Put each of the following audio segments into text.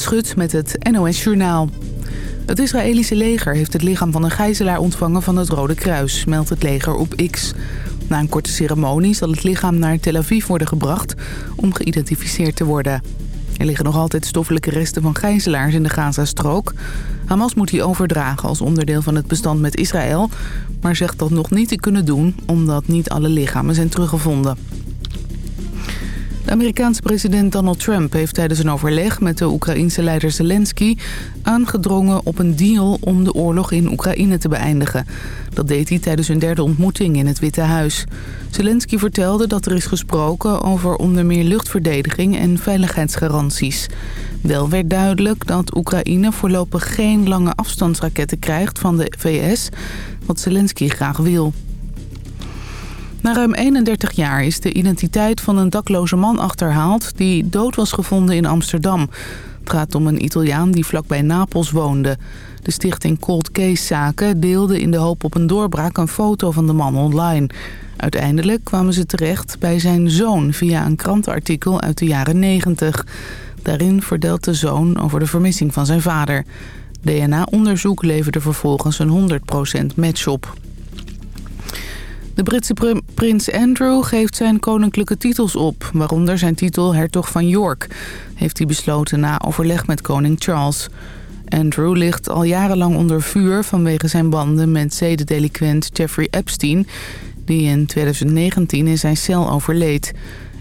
Schut met het NOS Journaal. Het Israëlische leger heeft het lichaam van een gijzelaar ontvangen van het Rode Kruis, meldt het leger op X. Na een korte ceremonie zal het lichaam naar Tel Aviv worden gebracht om geïdentificeerd te worden. Er liggen nog altijd stoffelijke resten van gijzelaars in de Gazastrook. Hamas moet die overdragen als onderdeel van het bestand met Israël... maar zegt dat nog niet te kunnen doen omdat niet alle lichamen zijn teruggevonden. De Amerikaanse president Donald Trump heeft tijdens een overleg met de Oekraïense leider Zelensky aangedrongen op een deal om de oorlog in Oekraïne te beëindigen. Dat deed hij tijdens hun derde ontmoeting in het Witte Huis. Zelensky vertelde dat er is gesproken over onder meer luchtverdediging en veiligheidsgaranties. Wel werd duidelijk dat Oekraïne voorlopig geen lange afstandsraketten krijgt van de VS, wat Zelensky graag wil. Na ruim 31 jaar is de identiteit van een dakloze man achterhaald... die dood was gevonden in Amsterdam. Het gaat om een Italiaan die vlakbij Napels woonde. De stichting Cold Case Zaken deelde in de hoop op een doorbraak... een foto van de man online. Uiteindelijk kwamen ze terecht bij zijn zoon... via een krantenartikel uit de jaren 90. Daarin vertelt de zoon over de vermissing van zijn vader. DNA-onderzoek leverde vervolgens een 100% match op. De Britse prins Andrew geeft zijn koninklijke titels op, waaronder zijn titel hertog van York, heeft hij besloten na overleg met koning Charles. Andrew ligt al jarenlang onder vuur vanwege zijn banden met zedendeliquent Jeffrey Epstein, die in 2019 in zijn cel overleed.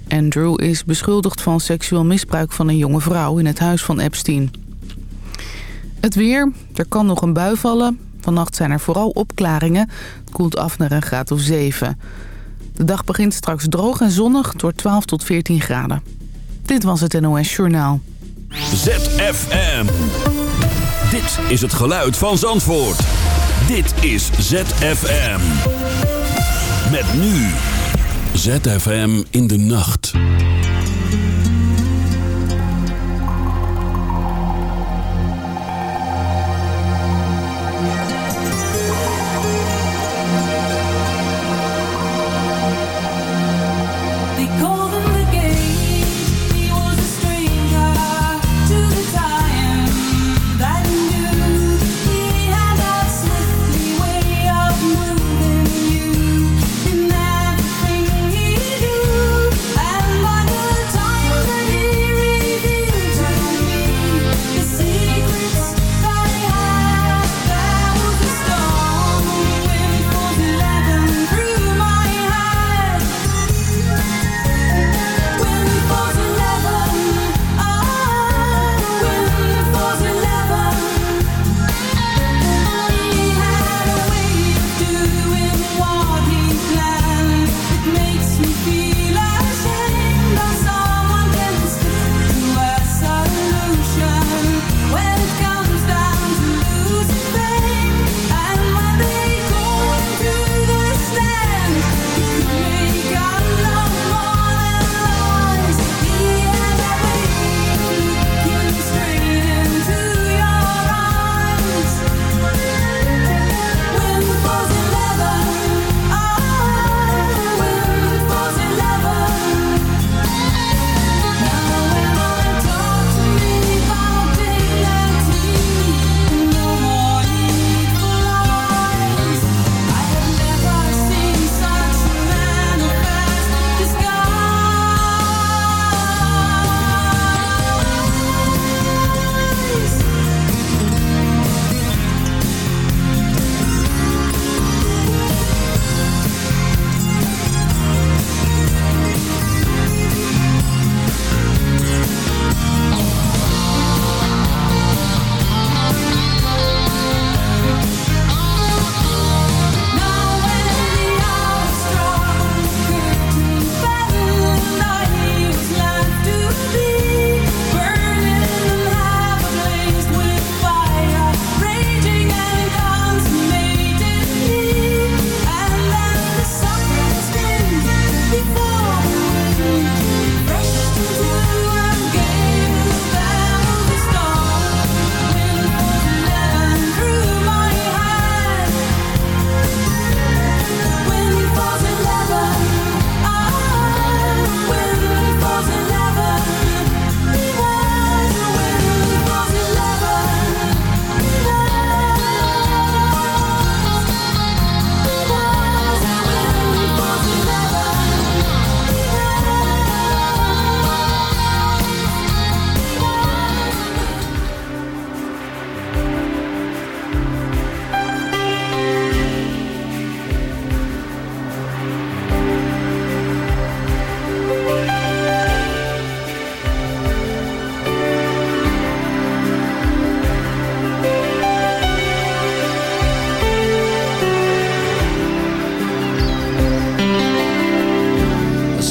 Andrew is beschuldigd van seksueel misbruik van een jonge vrouw in het huis van Epstein. Het weer, er kan nog een bui vallen, Vannacht zijn er vooral opklaringen. Het koelt af naar een graad of 7. De dag begint straks droog en zonnig door 12 tot 14 graden. Dit was het NOS Journaal. ZFM. Dit is het geluid van Zandvoort. Dit is ZFM. Met nu. ZFM in de nacht.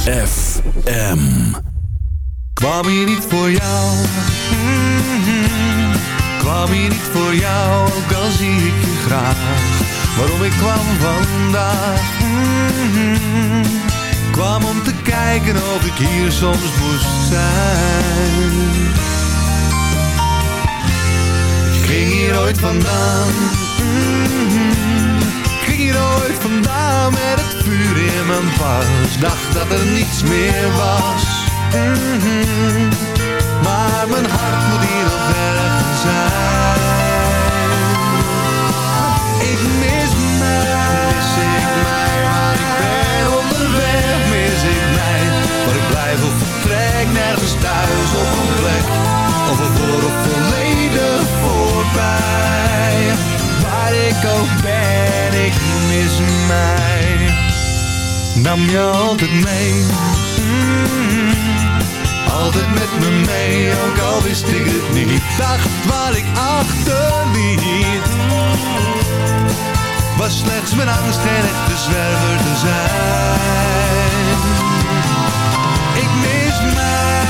ZFM. Kwam hier niet voor jou. Mm. Kwam hier niet voor jou, ook al zie ik je graag. Waarom ik kwam vandaag. Mm. Kwam om te kijken of ik hier soms moest zijn. Ik ging hier ooit vandaan hier ooit vandaan met het vuur in mijn pas. Dacht dat er niets meer was. Mhm. Maar mijn hart moet hier nog ergens zijn. nam je altijd mee. Mm, altijd met me mee, ook al wist ik het niet. Dacht waar ik achterliet. Was slechts mijn angst en echte zwerver te zijn. Ik mis mij,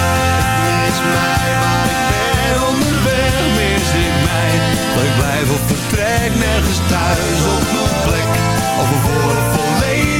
ik mis mij, waar ik ben onderweg, mis ik mij. Dat ik blijf op vertrek, nergens thuis op mijn plek, of voor volledig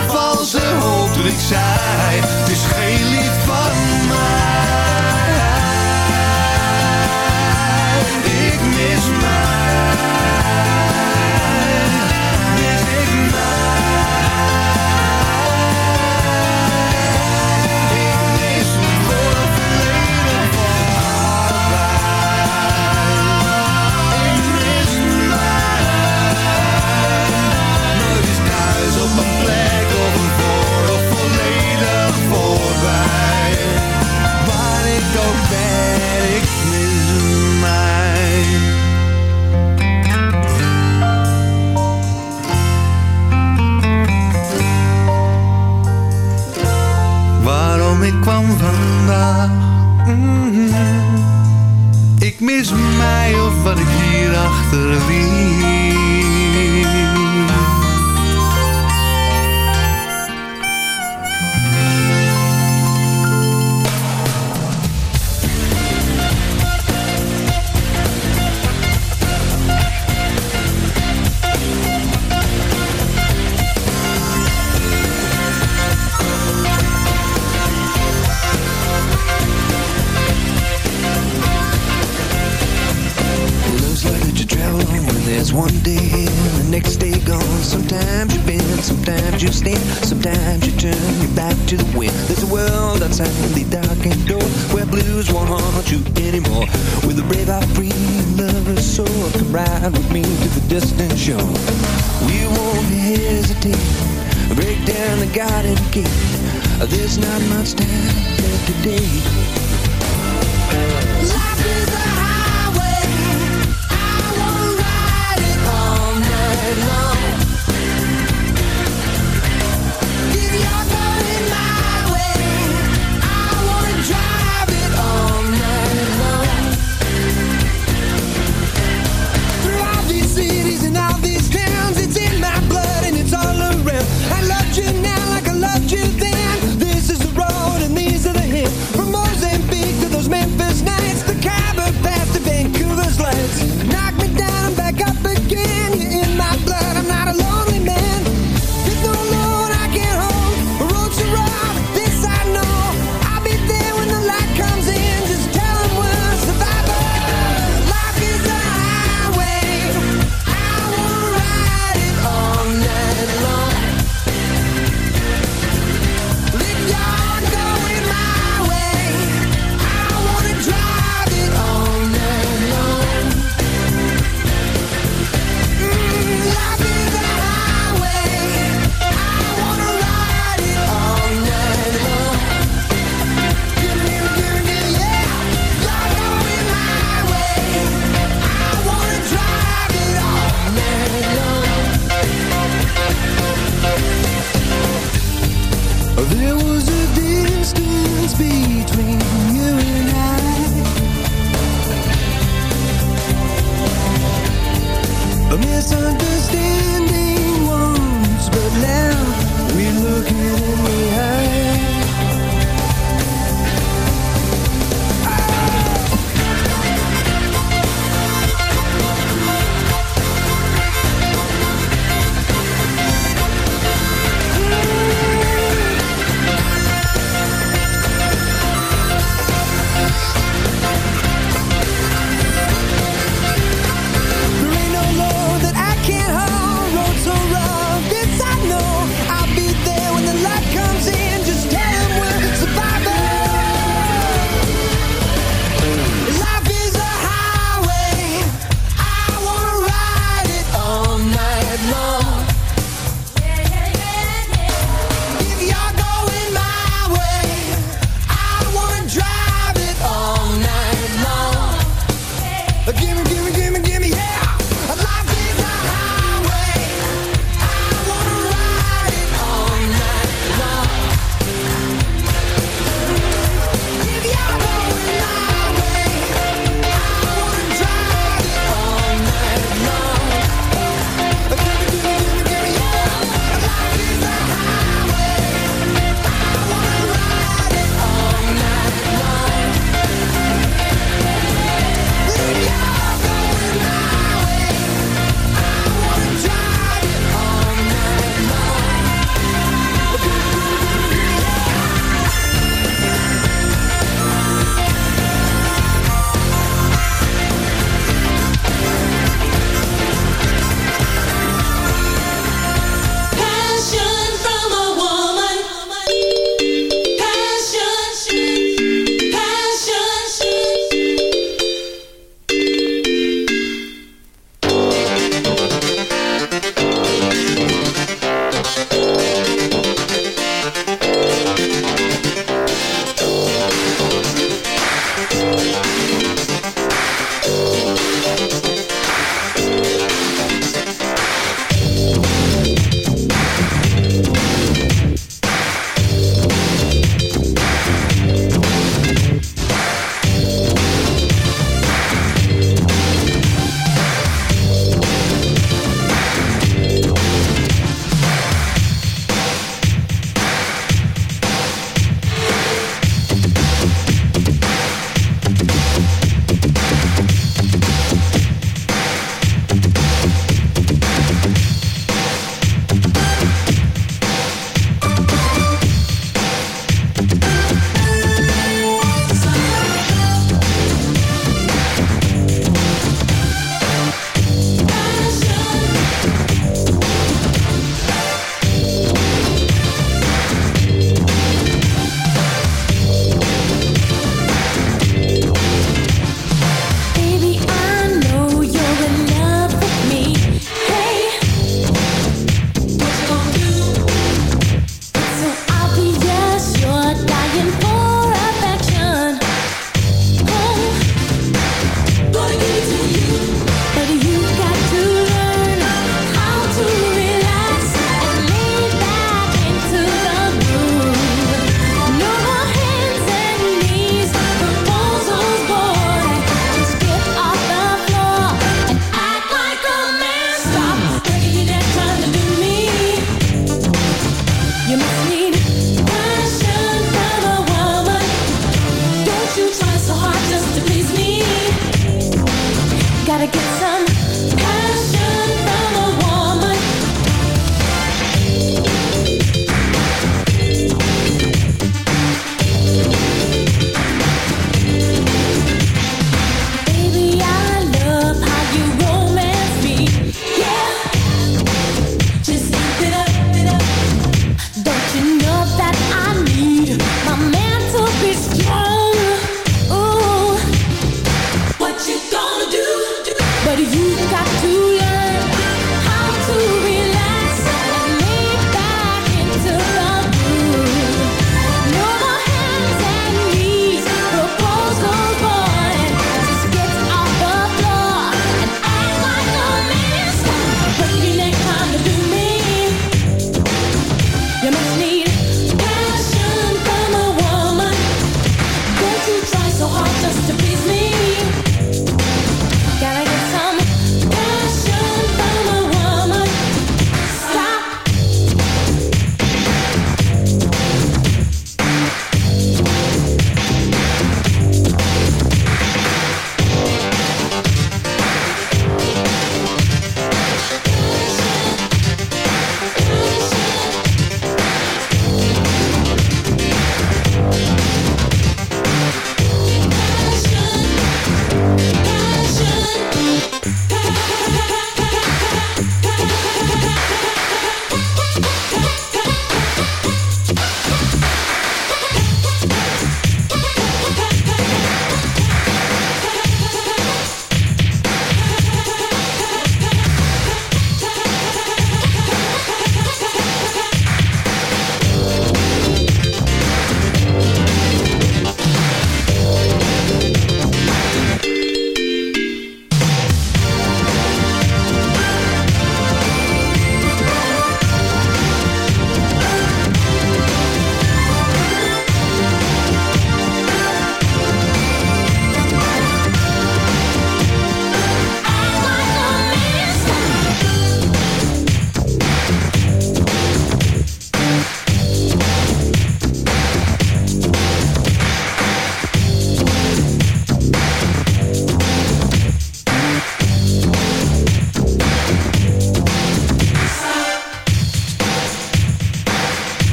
ik zei, het is geen lied van mij. Ik mis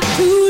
to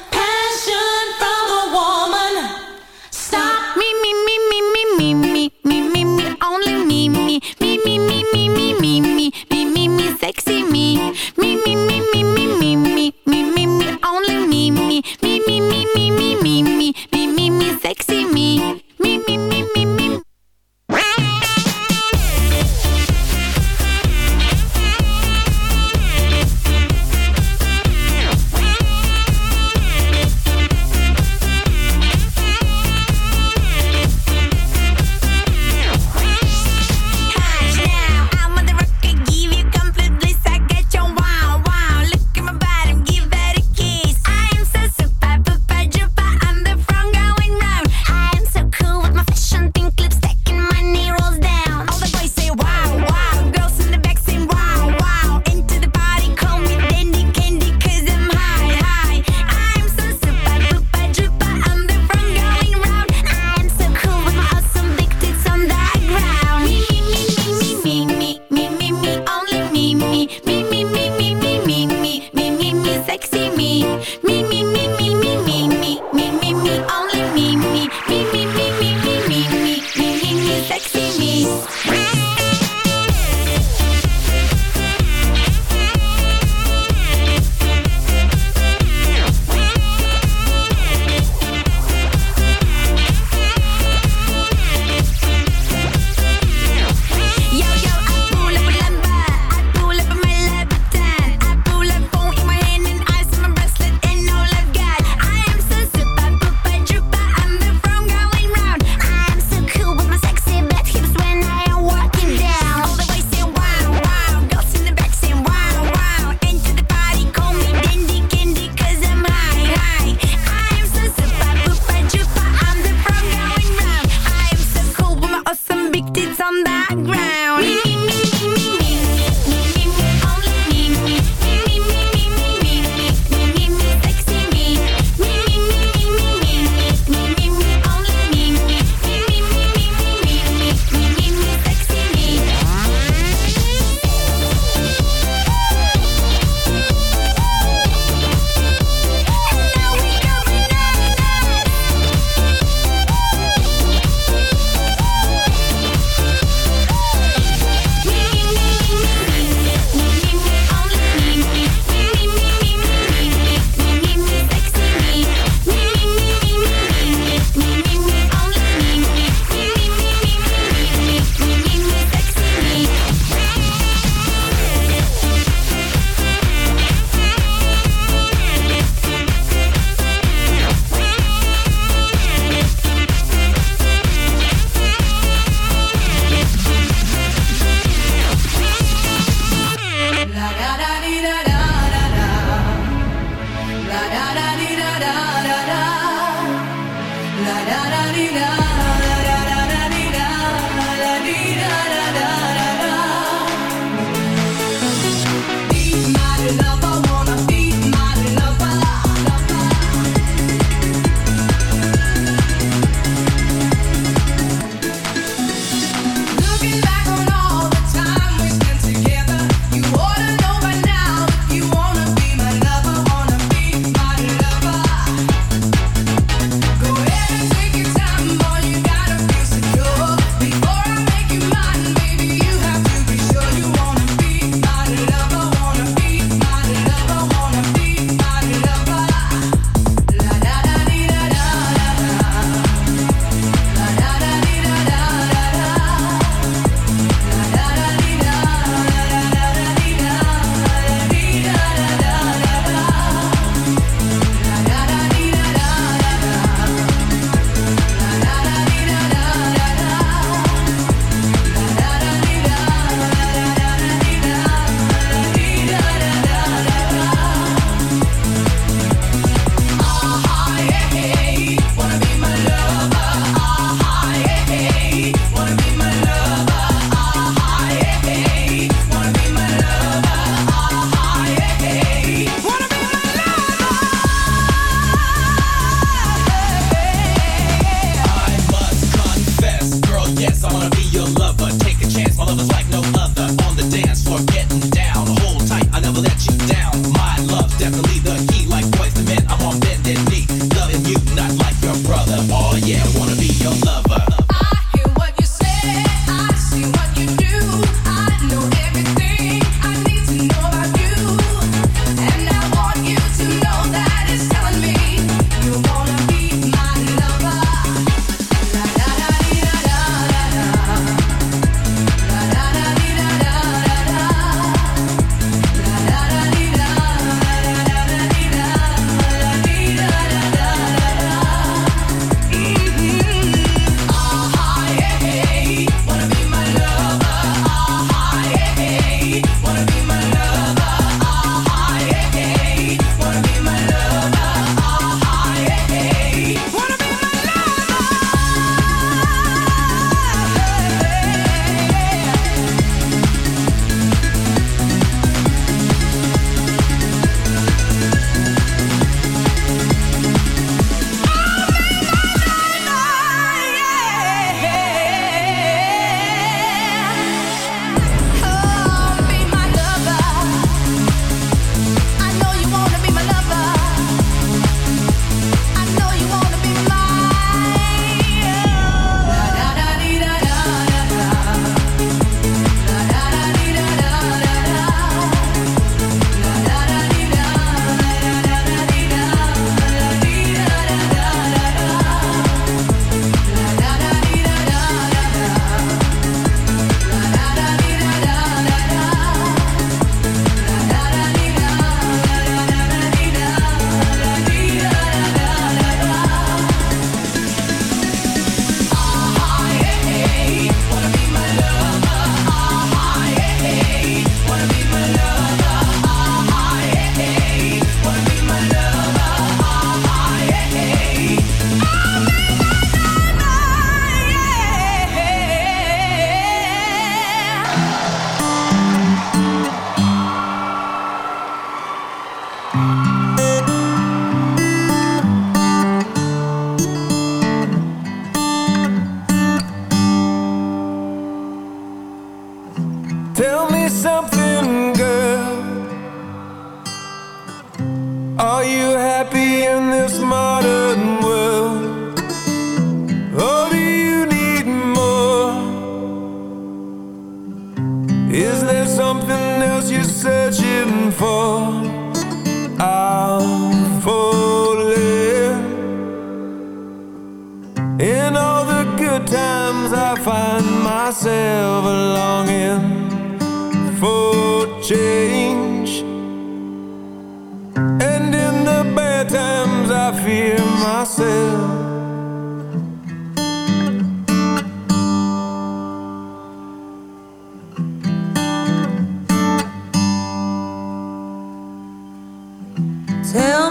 Tell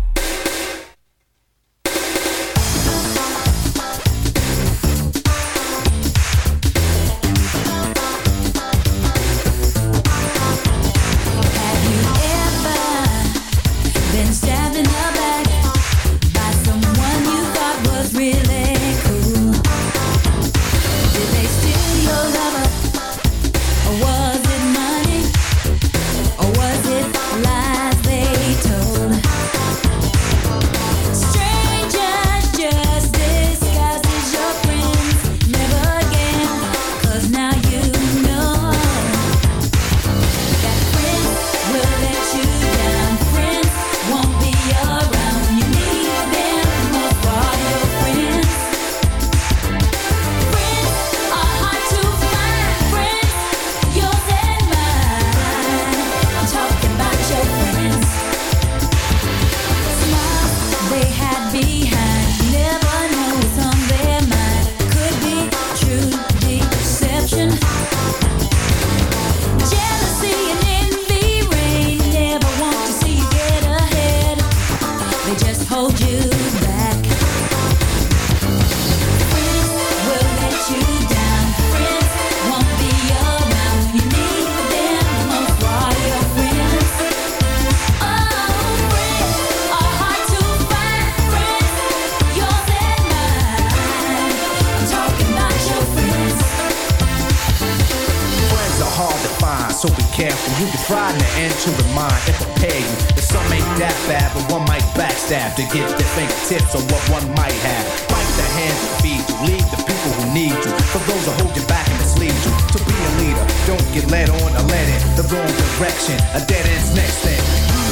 mind if a pig. The some ain't that bad, but one might backstab to get different tips on what one might have. Bite the hand that feed you, lead the people who need you. For those who hold you back and mislead you. To be a leader, don't get led on or led in the wrong direction. A dead end's next thing.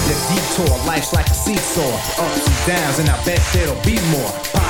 The detour, life's like a seesaw, ups and downs, and I bet there'll be more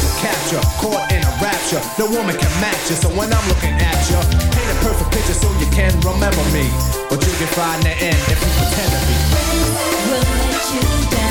of capture, caught in a rapture. No woman can match you, so when I'm looking at you, paint a perfect picture so you can remember me. But you can find the end if you pretend to be. Will let you down.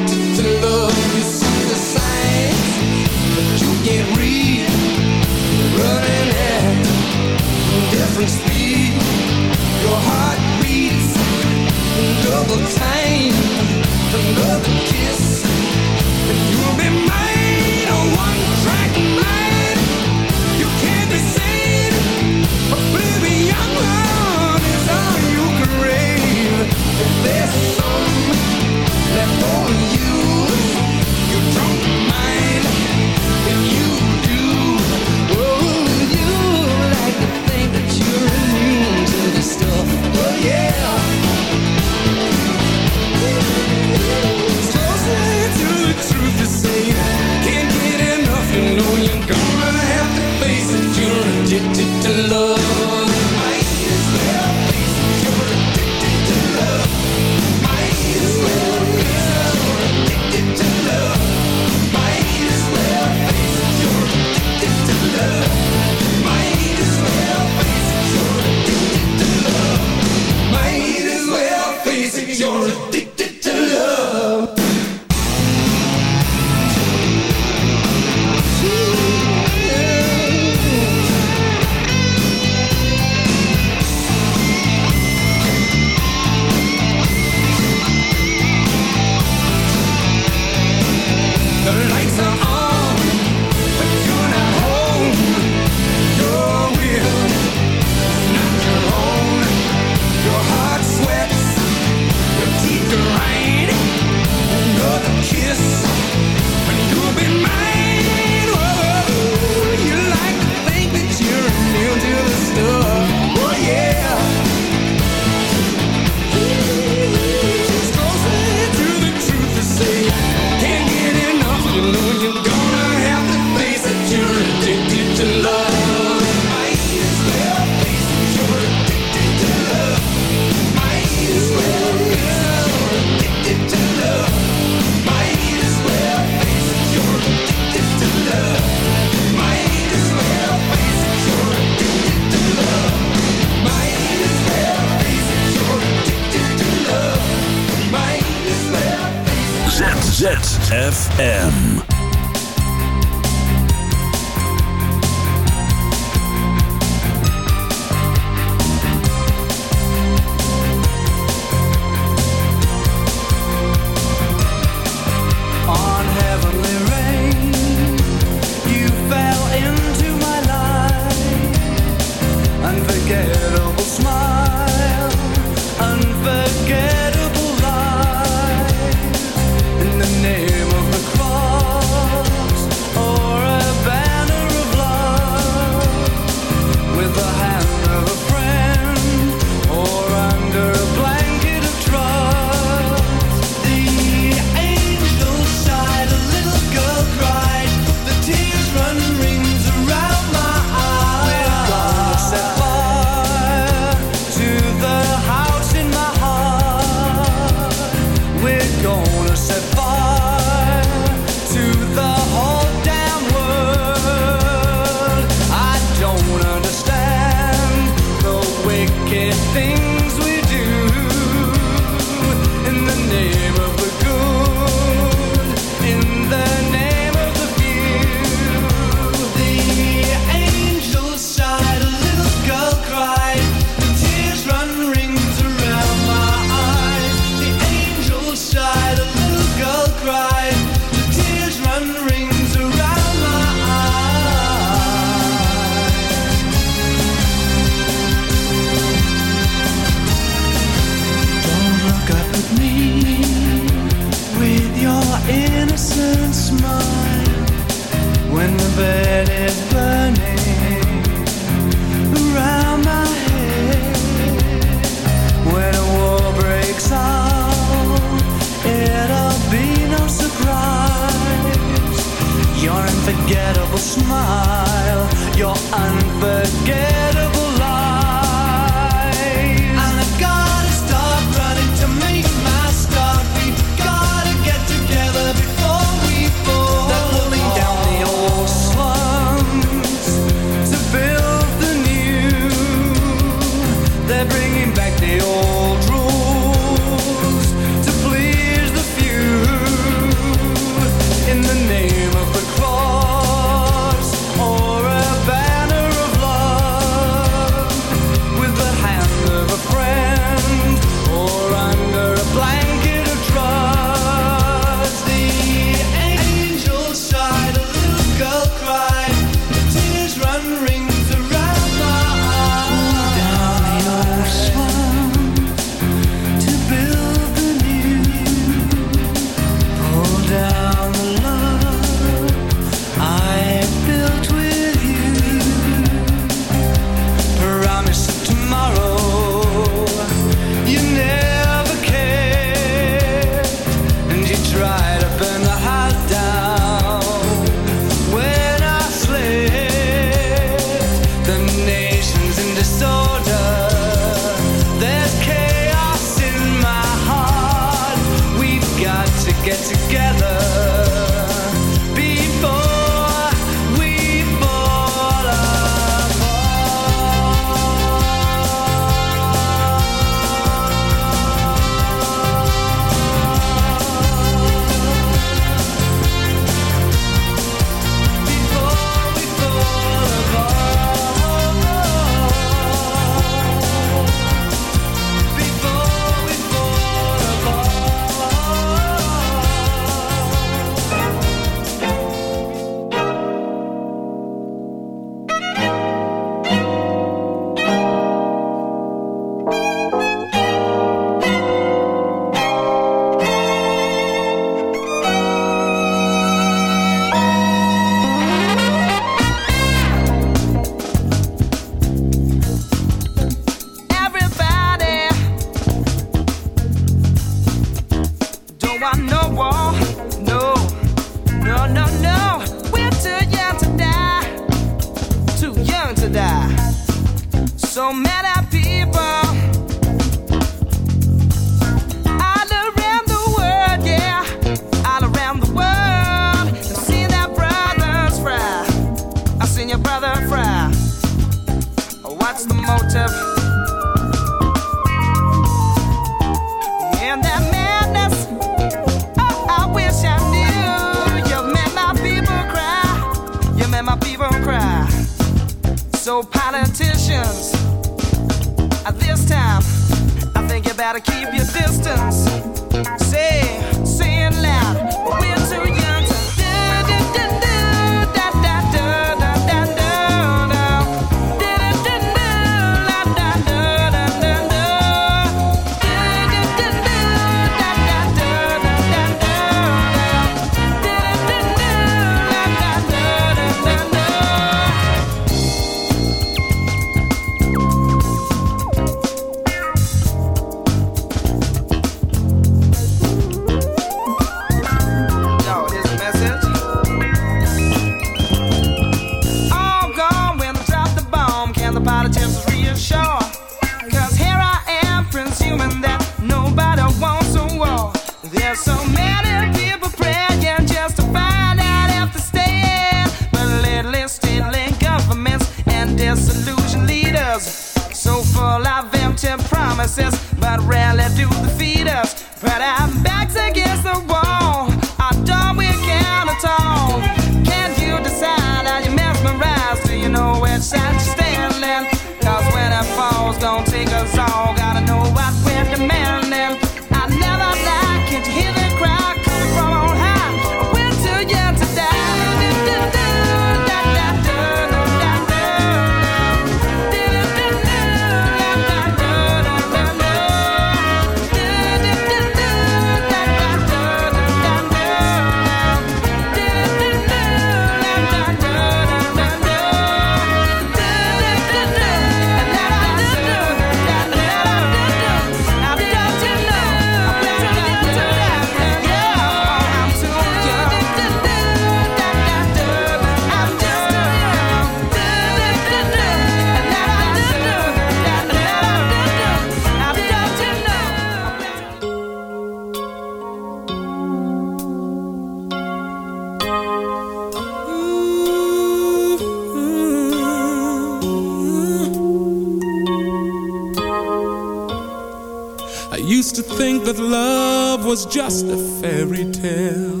was just a fairy tale.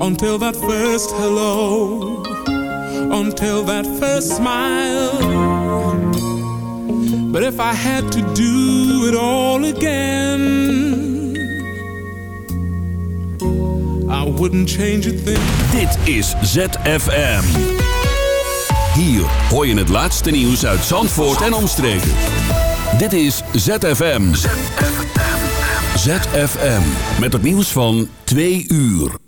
Until that first hello, until that first smile. But if I had to do it all again, I wouldn't change a thing. Dit is ZFM. Hier hoor je het laatste nieuws uit Zandvoort en omstreken. Dit is ZFM. ZFM. Met het nieuws van 2 uur.